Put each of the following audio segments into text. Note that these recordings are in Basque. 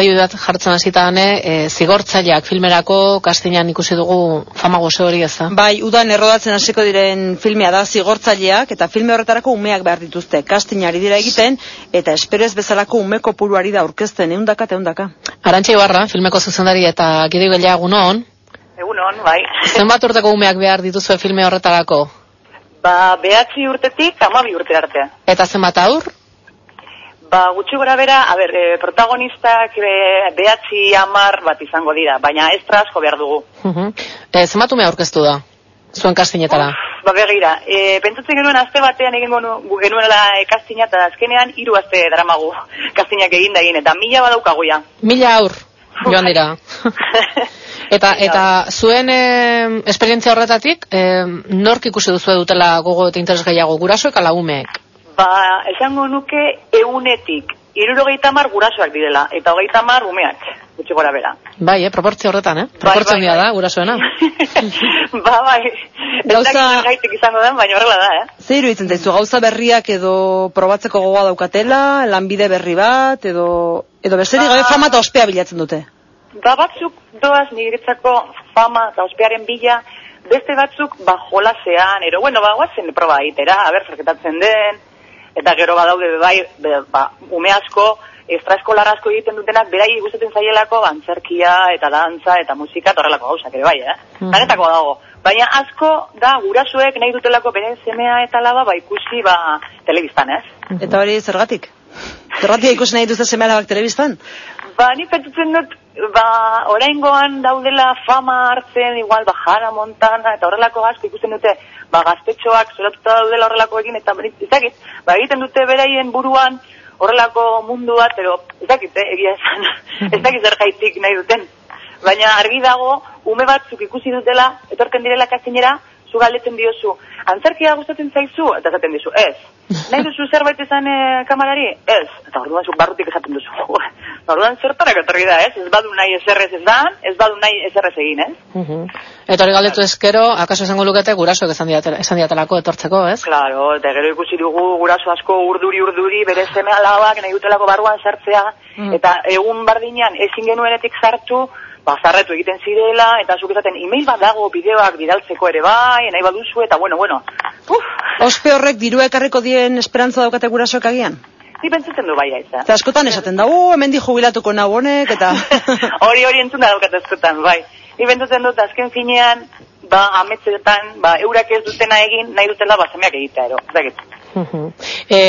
adibidez jartzen hasita hane, e, zigortzaileak filmerako kastinan ikusi dugu fama gozo hori ez da. Bai, udan errodatzen hasiko diren filmea da zigortzaileak eta filme horretarako umeak behar dituzte. Kastinari dira egiten eta espero ez bezalako umeko puruari da aurkezten eundaka eta eundaka. Arantxa Ibarra, filmeko zuzendari eta gidei gelea egunon. Egunon, bai. Zenbat urteko umeak behar dituzue filme horretarako? Ba, behatzi urtetik, amabi urte arte. Eta zenbat aur? Ba, gutxi gora bera, a ber, e, protagonistak e, behatzi amar bat izango dira, baina ez asko behar dugu. Uh -huh. e, aurkeztu da? Zuen kastinetara? Uf, ba, begira, e, pentsatzen genuen azte batean egin gonu, genuela e, kastina eta azkenean hiru azte dramagu kastinak egin da egin, eta mila badaukagu ya. Mila aur, joan dira. Eta eta zuen e, esperientzia horretatik, e, nork ikusi duzu dutela gogo eta interes gehiago gurasoek ala umeek? Ba, esango nuke eunetik, irurogeita mar gurasoak direla, eta hogeita mar umeak, gutxi gora bera. Bai, eh, proportzio horretan, eh? Proportzio bai, bai, bai. da, gurasoena. ba, bai. Gauza... gaitik izango den, baina horrela da, eh? Zer iruditzen daizu, gauza berriak edo probatzeko gogoa daukatela, lanbide berri bat, edo, edo besterik ba... gabe fama eta ospea bilatzen dute? Ba, batzuk doaz niretzako fama eta ospearen bila, beste batzuk ba jolasean, ero bueno, ba guazen proba egitera, a ber zerketatzen den, eta gero badaude bai, be, ba, ume asko, estraeskolar asko egiten dutenak, berai gustatzen zaielako antzerkia eta dantza eta musika eta horrelako gauzak ere bai, eh? Mm -hmm. dago. Baina asko da gurasoek nahi dutelako beren semea eta laba ba ikusi ba telebistan, ez? Eta hori zergatik? Zergatik ikusi nahi duzte semea labak telebistan? Ba, ni pentsatzen dut, ba, oraingoan daudela fama hartzen, igual, ba, jara montana, eta horrelako asko ikusten dute, ba, gaztetxoak zoratuta daudela horrelako egin, eta ezakit, ba, egiten dute beraien buruan horrelako mundu bat, pero ezakit, eh, egia esan, ezakit zer gaitik nahi duten. Baina argi dago, ume batzuk ikusi dutela, etorken direla kastinera, zu galdetzen diozu, antzerkia gustatzen zaizu? Eta esaten dizu, ez. Nahi duzu zerbait izan e, kamarari? Ez. Eta orduan zu barrutik esaten duzu. orduan zertarak etorri da, ez? Ez badu nahi eserrez ez dan, ez badu nahi eserrez egin, ez? Uh -huh. Eta hori galdetu ezkero, akaso esango lukete guraso esan, esan diatelako etortzeko, ez? Claro, eta gero ikusi dugu guraso asko urduri urduri, bere seme alabak nahi dutelako barruan sartzea, mm. eta egun bardinean ezin genuenetik sartu, bazarretu egiten zirela, eta zuk esaten email bat dago bideoak bidaltzeko ere bai, nahi baduzu, eta bueno, bueno. Uf. Ospe horrek diru ekarriko dien esperantza daukate gurasoak agian? Ni pentsatzen du bai aiza. Eta askotan esaten da, uh, hemen di jubilatuko nahu honek, eta... hori hori entzuna daukat askotan, bai. Ni pentsatzen dut, azken finean, ba, ametzetan, ba, eurak ez dutena egin, nahi dutela, ba, zemeak egitea, ero. Zaget. E,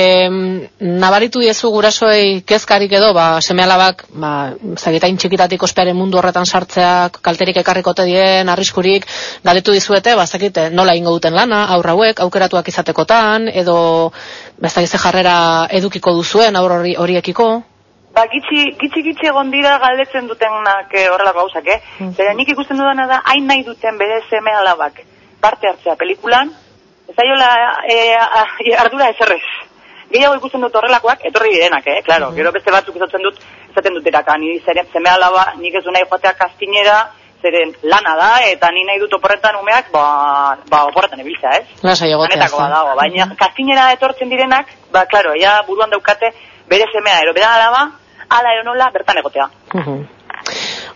nabaritu diezu gurasoei kezkarik edo, ba, seme alabak, ba, zagitain txikitatik ospearen mundu horretan sartzeak, kalterik ekarrikote dien, arriskurik, galetu dizuete, ba, zakite, nola ingo duten lana, aurrauek, aukeratuak izatekotan, edo, ba, jarrera edukiko duzuen, aur horiekiko? Ba, gitxi, gitxi, gitxi egon dira galdetzen dutenak eh, horrelako gauzak, eh? Mm. Zera, nik ikusten dudana da, hain nahi duten bere seme alabak parte hartzea pelikulan, zaiola e, e, ardura eserrez. Gehiago ikusten dut horrelakoak, etorri direnak, eh, claro. Mm -hmm. Gero beste batzuk izaten dut, izaten dut eraka, ni zere, zeme alaba, nik ez du nahi joatea kastinera, zeren lana da, eta ni nahi dut oporretan umeak, ba, ba oporretan ebiltza, ez? Lasa egotea. dago, baina mm -hmm. kastinera etortzen direnak, ba, claro, ja buruan daukate, bere semea, ero bera alaba, ala ero nola, bertan egotea. Mm -hmm.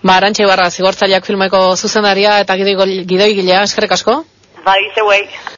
Ba, Arantxe Barra, zigortzaileak filmeko zuzendaria eta gidoi gilea, eskerrik asko? Ba, izeuei.